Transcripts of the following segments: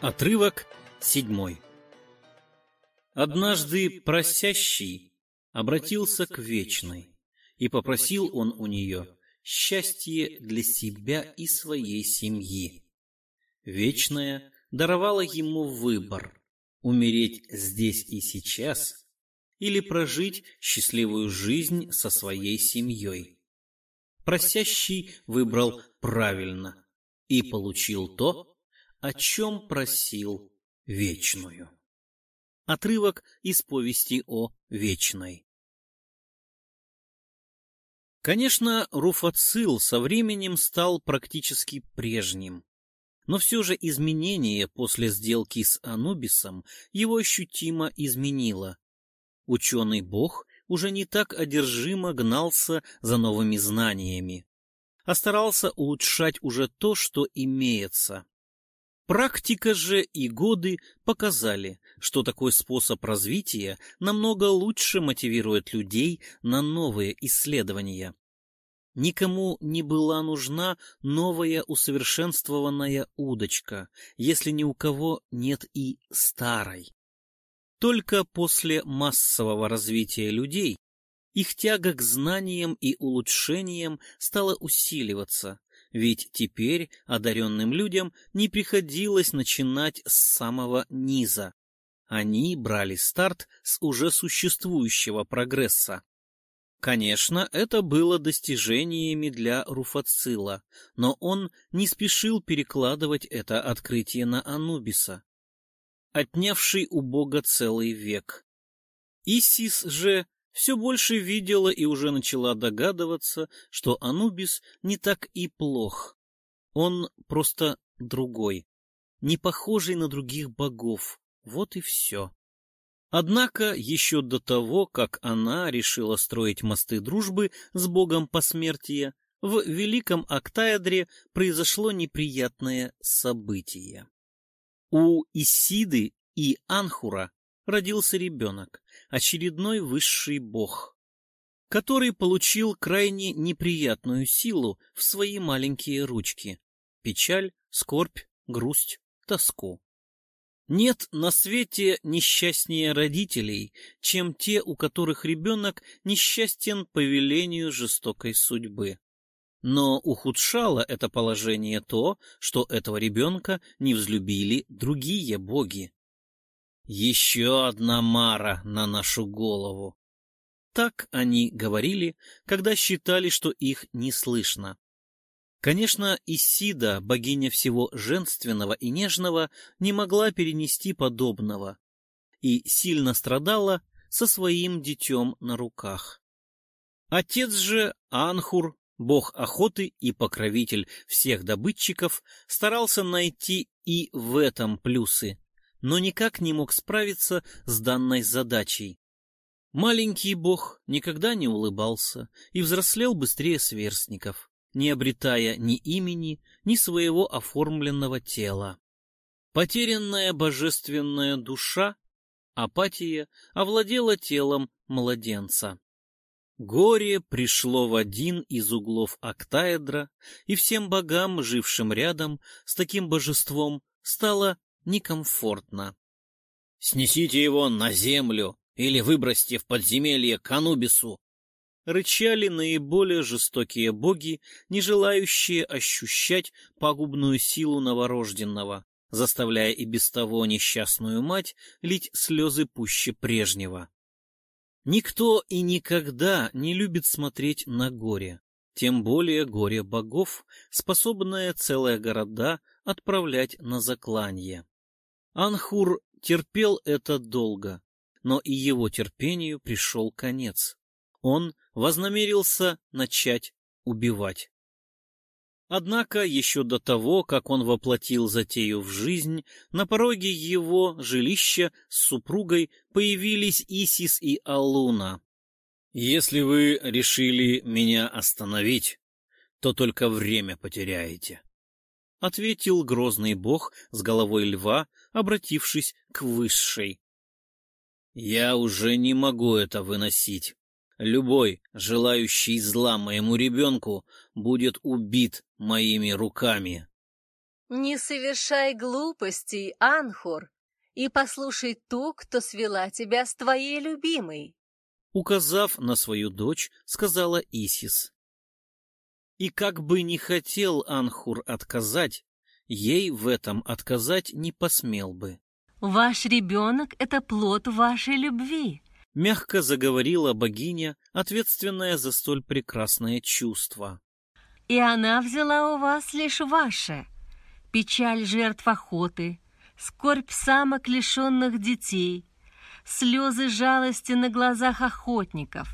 Отрывок седьмой. Однажды просящий обратился к Вечной, и попросил он у нее счастье для себя и своей семьи. Вечная даровала ему выбор — умереть здесь и сейчас или прожить счастливую жизнь со своей семьей. Просящий выбрал правильно и получил то, о чем просил вечную. Отрывок из повести о вечной. Конечно, Руфацил со временем стал практически прежним, но все же изменение после сделки с Анубисом его ощутимо изменило. Ученый бог уже не так одержимо гнался за новыми знаниями, а старался улучшать уже то, что имеется. Практика же и годы показали, что такой способ развития намного лучше мотивирует людей на новые исследования. Никому не была нужна новая усовершенствованная удочка, если ни у кого нет и старой. Только после массового развития людей их тяга к знаниям и улучшениям стала усиливаться, ведь теперь одаренным людям не приходилось начинать с самого низа. Они брали старт с уже существующего прогресса. Конечно, это было достижениями для Руфацила, но он не спешил перекладывать это открытие на Анубиса, отнявший у бога целый век. Исис же все больше видела и уже начала догадываться, что Анубис не так и плох. Он просто другой, не похожий на других богов. Вот и все. Однако еще до того, как она решила строить мосты дружбы с богом посмертия, в Великом Октаэдре произошло неприятное событие. У Исиды и Анхура родился ребенок, очередной высший бог, который получил крайне неприятную силу в свои маленькие ручки — печаль, скорбь, грусть, тоску. Нет на свете несчастнее родителей, чем те, у которых ребенок несчастен по велению жестокой судьбы. Но ухудшало это положение то, что этого ребенка не взлюбили другие боги. Еще одна мара на нашу голову. Так они говорили, когда считали, что их не слышно. Конечно, Исида, богиня всего женственного и нежного, не могла перенести подобного и сильно страдала со своим детем на руках. Отец же, Анхур, бог охоты и покровитель всех добытчиков, старался найти и в этом плюсы, но никак не мог справиться с данной задачей. Маленький бог никогда не улыбался и взрослел быстрее сверстников, не обретая ни имени, ни своего оформленного тела. Потерянная божественная душа, апатия, овладела телом младенца. Горе пришло в один из углов октаэдра, и всем богам, жившим рядом с таким божеством, стало некомфортно. «Снесите его на землю или выбросьте в подземелье к Анубису!» Рычали наиболее жестокие боги, не желающие ощущать пагубную силу новорожденного, заставляя и без того несчастную мать лить слезы пуще прежнего. Никто и никогда не любит смотреть на горе, тем более горе богов, способное целые города отправлять на закланье. Анхур терпел это долго, но и его терпению пришел конец. Он вознамерился начать убивать. Однако еще до того, как он воплотил затею в жизнь, на пороге его жилища с супругой появились Исис и Алуна. «Если вы решили меня остановить, то только время потеряете», — ответил грозный бог с головой льва, обратившись к высшей. «Я уже не могу это выносить. Любой, желающий зла моему ребенку, будет убит моими руками». Не совершай глупостей, Анхур, и послушай ту, кто свела тебя с твоей любимой. Указав на свою дочь, сказала Исис. И как бы не хотел Анхур отказать, ей в этом отказать не посмел бы. «Ваш ребенок — это плод вашей любви», — мягко заговорила богиня, ответственная за столь прекрасное чувство. «И она взяла у вас лишь ваше. Печаль жертв охоты, скорбь самок лишенных детей, слезы жалости на глазах охотников.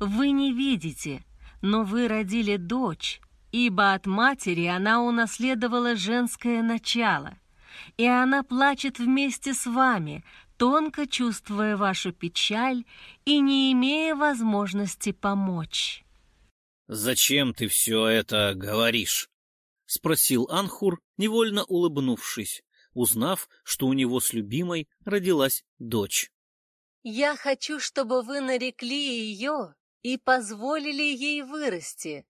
Вы не видите, но вы родили дочь, ибо от матери она унаследовала женское начало, и она плачет вместе с вами, тонко чувствуя вашу печаль и не имея возможности помочь. «Зачем ты все это говоришь?» — спросил Анхур, невольно улыбнувшись, узнав, что у него с любимой родилась дочь. «Я хочу, чтобы вы нарекли ее и позволили ей вырасти.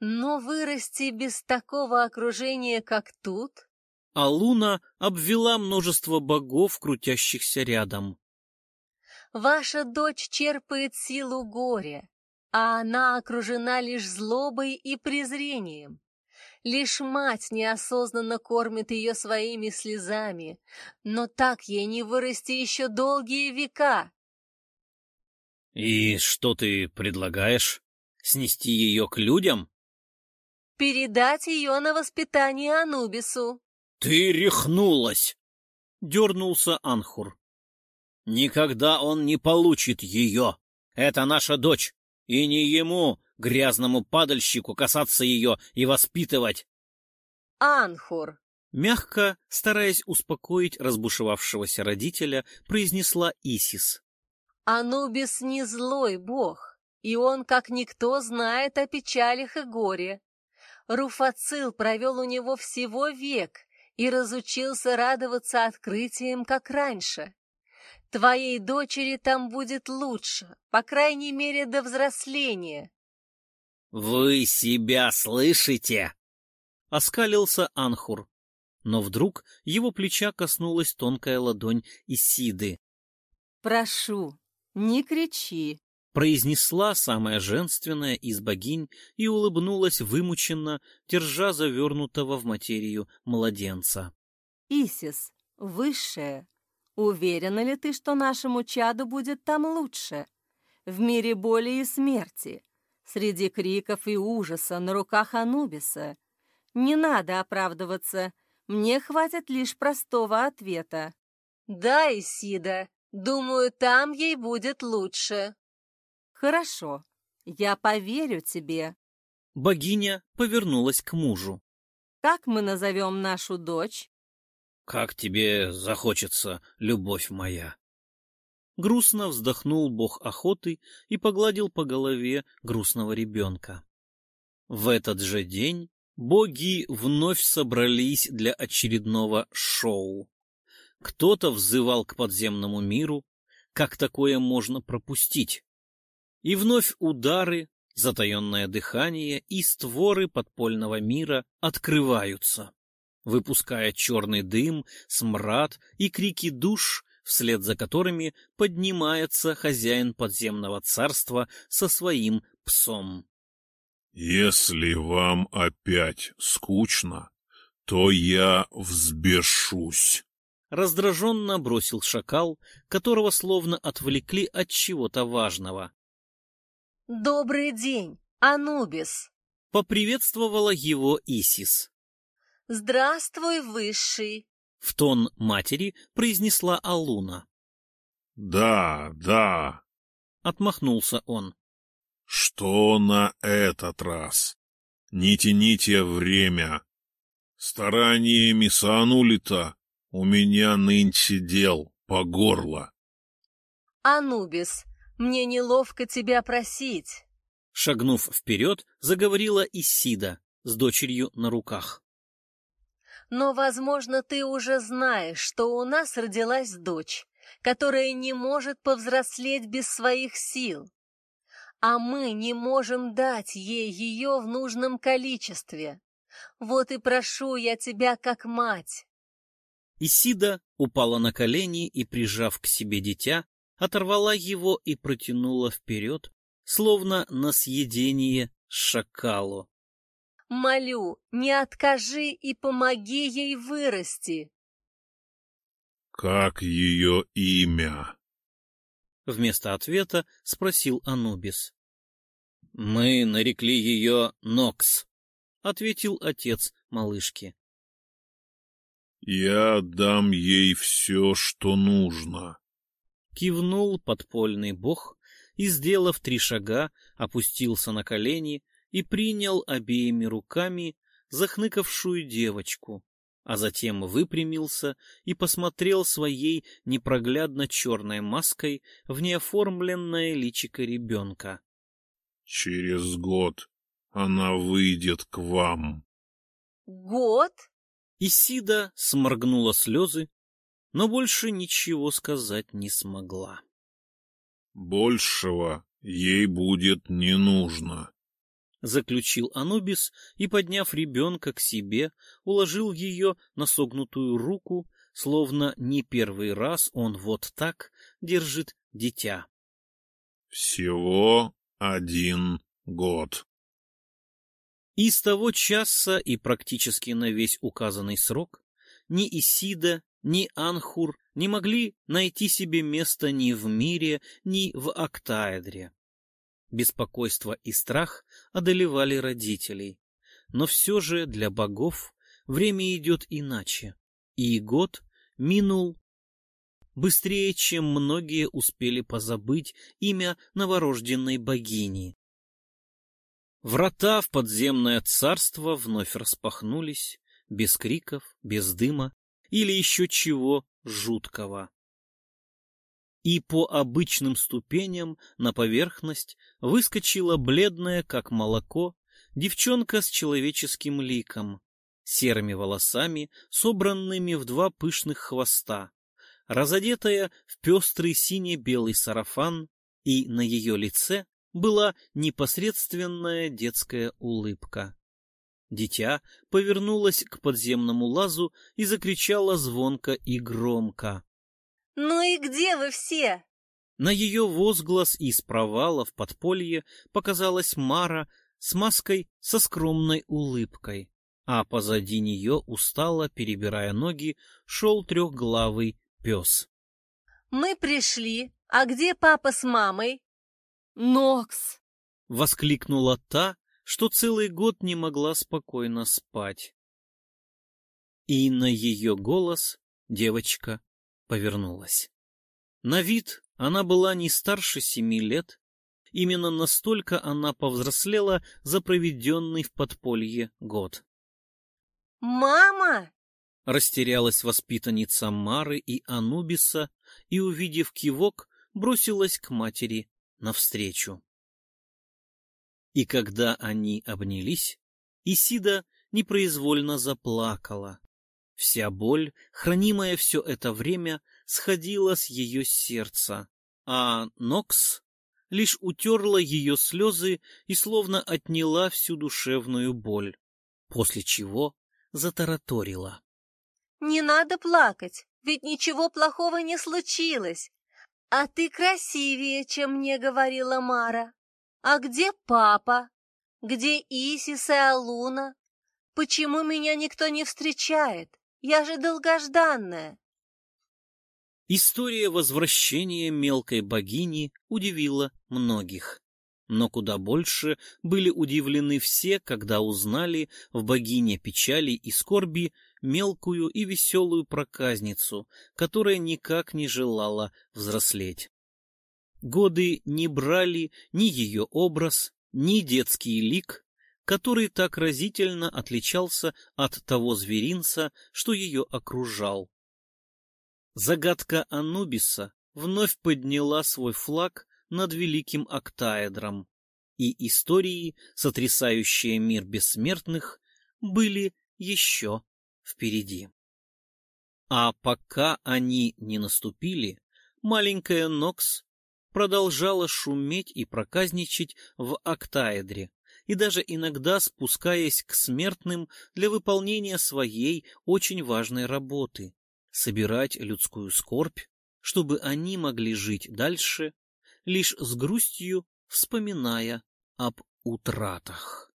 Но вырасти без такого окружения, как тут, а Луна обвела множество богов, крутящихся рядом. «Ваша дочь черпает силу горя, а она окружена лишь злобой и презрением. Лишь мать неосознанно кормит ее своими слезами, но так ей не вырасти еще долгие века». «И что ты предлагаешь? Снести ее к людям?» «Передать ее на воспитание Анубису», «Ты рехнулась!» — дернулся Анхур. «Никогда он не получит ее. Это наша дочь, и не ему, грязному падальщику, касаться ее и воспитывать». «Анхур!» Мягко, стараясь успокоить разбушевавшегося родителя, произнесла Исис. «Анубис не злой бог, и он, как никто, знает о печалях и горе. Руфацил провел у него всего век, и разучился радоваться открытиям, как раньше. Твоей дочери там будет лучше, по крайней мере, до взросления. — Вы себя слышите? — оскалился Анхур. Но вдруг его плеча коснулась тонкая ладонь Исиды. — Прошу, не кричи, произнесла самая женственная из богинь и улыбнулась вымученно, держа завернутого в материю младенца. «Исис, высшая, уверена ли ты, что нашему чаду будет там лучше? В мире боли и смерти, среди криков и ужаса на руках Анубиса? Не надо оправдываться, мне хватит лишь простого ответа». «Да, Исида, думаю, там ей будет лучше», «Хорошо, я поверю тебе». Богиня повернулась к мужу. «Как мы назовем нашу дочь?» «Как тебе захочется, любовь моя». Грустно вздохнул бог охоты и погладил по голове грустного ребенка. В этот же день боги вновь собрались для очередного шоу. Кто-то взывал к подземному миру, как такое можно пропустить. И вновь удары, затаенное дыхание и створы подпольного мира открываются, выпуская черный дым, смрад и крики душ, вслед за которыми поднимается хозяин подземного царства со своим псом. «Если вам опять скучно, то я взбешусь», — раздраженно бросил шакал, которого словно отвлекли от чего-то важного. «Добрый день, Анубис!» — поприветствовала его Исис. «Здравствуй, Высший!» — в тон матери произнесла Алуна. «Да, да!» — отмахнулся он. «Что на этот раз? Не тяните время. Стараниями Саанулита у меня нынче дел по горло». «Анубис, мне неловко тебя просить. Шагнув вперед, заговорила Исида с дочерью на руках. Но, возможно, ты уже знаешь, что у нас родилась дочь, которая не может повзрослеть без своих сил. А мы не можем дать ей ее в нужном количестве. Вот и прошу я тебя как мать. Исида упала на колени и, прижав к себе дитя, оторвала его и протянула вперед, словно на съедение шакалу. Молю, не откажи и помоги ей вырасти. Как ее имя? Вместо ответа спросил Анубис. Мы нарекли ее Нокс, ответил отец малышки. Я дам ей все, что нужно. Кивнул подпольный бог и, сделав три шага, опустился на колени и принял обеими руками захныкавшую девочку, а затем выпрямился и посмотрел своей непроглядно черной маской в неоформленное личико ребенка. — Через год она выйдет к вам. — Год? Исида сморгнула слезы, но больше ничего сказать не смогла. — Большего ей будет не нужно. — заключил Анубис и, подняв ребенка к себе, уложил ее на согнутую руку, словно не первый раз он вот так держит дитя. — Всего один год. И с того часа и практически на весь указанный срок ни Исида, ни Анхур не могли найти себе места ни в мире, ни в Октаэдре. Беспокойство и страх одолевали родителей. Но все же для богов время идет иначе, и год минул быстрее, чем многие успели позабыть имя новорожденной богини. Врата в подземное царство вновь распахнулись, без криков, без дыма или еще чего жуткого. И по обычным ступеням на поверхность выскочила бледная, как молоко, девчонка с человеческим ликом, серыми волосами, собранными в два пышных хвоста, разодетая в пестрый сине-белый сарафан, и на ее лице была непосредственная детская улыбка. Дитя повернулось к подземному лазу и закричало звонко и громко. «Ну и где вы все?» На ее возглас из провала в подполье показалась Мара с маской со скромной улыбкой, а позади нее, устало перебирая ноги, шел трехглавый пес. «Мы пришли. А где папа с мамой?» «Нокс!» — воскликнула та, что целый год не могла спокойно спать. И на ее голос девочка повернулась. На вид она была не старше семи лет. Именно настолько она повзрослела за проведенный в подполье год. «Мама!» — растерялась воспитанница Мары и Анубиса и, увидев кивок, бросилась к матери навстречу. И когда они обнялись, Исида непроизвольно заплакала. Вся боль, хранимая все это время, сходила с ее сердца, а Нокс лишь утерла ее слезы и словно отняла всю душевную боль, после чего затараторила. — Не надо плакать, ведь ничего плохого не случилось. А ты красивее, чем мне говорила Мара. А где папа? Где Исис и Алуна? Почему меня никто не встречает? Я же долгожданная. История возвращения мелкой богини удивила многих. Но куда больше были удивлены все, когда узнали в богине печали и скорби мелкую и веселую проказницу, которая никак не желала взрослеть. Годы не брали ни ее образ, ни детский лик, который так разительно отличался от того зверинца, что ее окружал. Загадка Анубиса вновь подняла свой флаг над великим октаэдром, и истории, сотрясающие мир бессмертных, были еще впереди. А пока они не наступили, маленькая Нокс продолжала шуметь и проказничать в октаэдре, и даже иногда спускаясь к смертным для выполнения своей очень важной работы — собирать людскую скорбь, чтобы они могли жить дальше, лишь с грустью вспоминая об утратах.